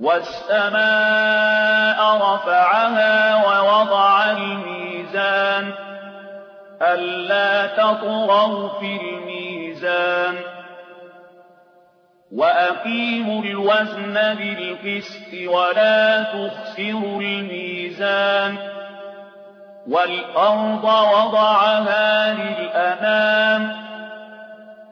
والسماء رفعها ووضع الميزان ألا تطغوا في الميزان وأقيموا الوزن بالقسط ولا تخسروا الميزان والأرض وضعها للأنام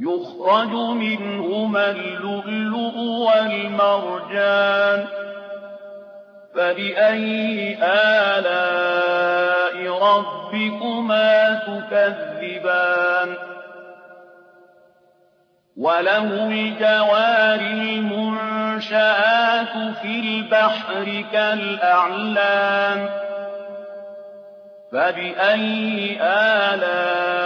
يخرج منهما اللؤلؤ والمرجان فبأي آلاء ربكما تكذبان وله الجوار المنشآت في البحر كالأعلام فبأي آلاء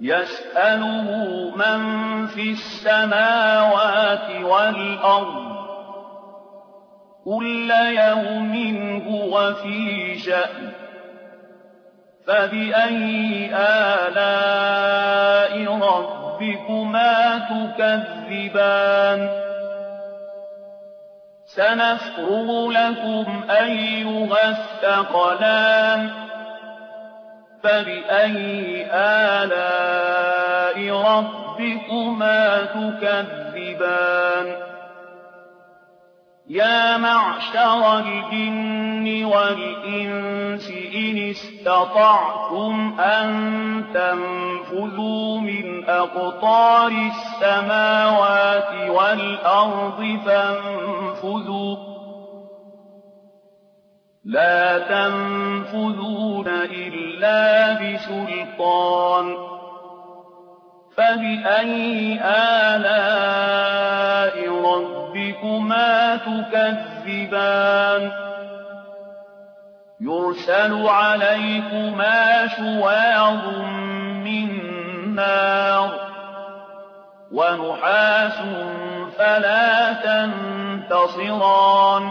يسأله من في السماوات والأرض كل يوم هو في شأن فبأي آلاء ربكما تكذبان؟ سنفرغ لكم أيها الثقلان فبأي آلاء ربكما تكذبان؟ يا معشر الجن والإنس إن استطعتم أن تنفذوا من أقطار السماوات والأرض فانفذوا لا تنفذون إلا بسلطان فبأي آلاء ربكما تكذبان؟ يرسل عليكما شواظ من نار ونحاس فلا تنتصران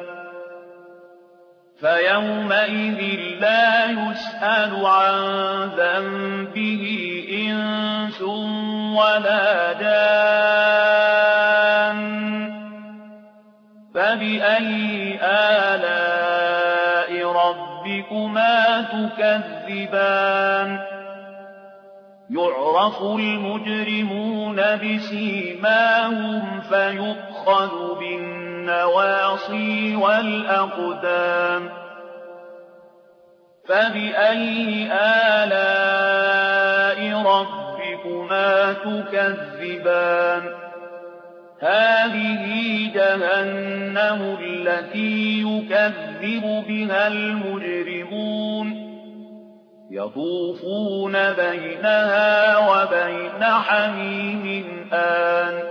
فَيَوْمَئِذٍ لَّا يُسْأَلُ عَن ذَنبِهِ إِنسٌ وَلَا جَانٌّ. فَبِأَيِّ آلَاءِ رَبِّكُمَا تُكَذِّبَانِ؟ يُعْرَفُ الْمُجْرِمُونَ بِسِيمَاهُمْ فَيُؤْخَذُ بِالنَّوَاصِي وَالْأَقْدَامِ فَبِأَيِّ آلَاءِ رَبِّكُمَا تُكَذِّبَانِ؟ هَٰذِهِ جَهَنَّمُ الَّتِي يُكَذِّبُ بِهَا الْمُجْرِمُونَ. يَطُوفُونَ بَيْنَهَا وَبَيْنَ حَمِيمٍ آنٍ.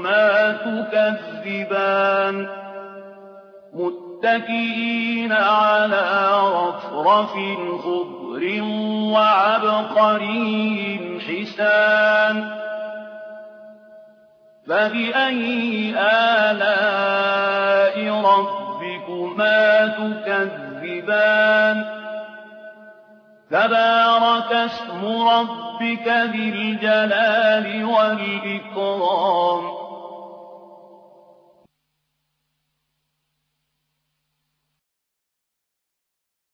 رَبِّكُمَا تُكَذِّبَانِ مُتَّكِئِينَ عَلَىٰ رَفْرَفٍ خُضْرٍ وَعَبْقَرِيٍّ حِسَانٍ فَبِأَيِّ آلَاءِ رَبِّكُمَا تُكَذِّبَانِ؟ تَبَارَكَ اسْمُ رَبِّكَ ذِي الْجَلَالِ وَالْإِكْرَامِ.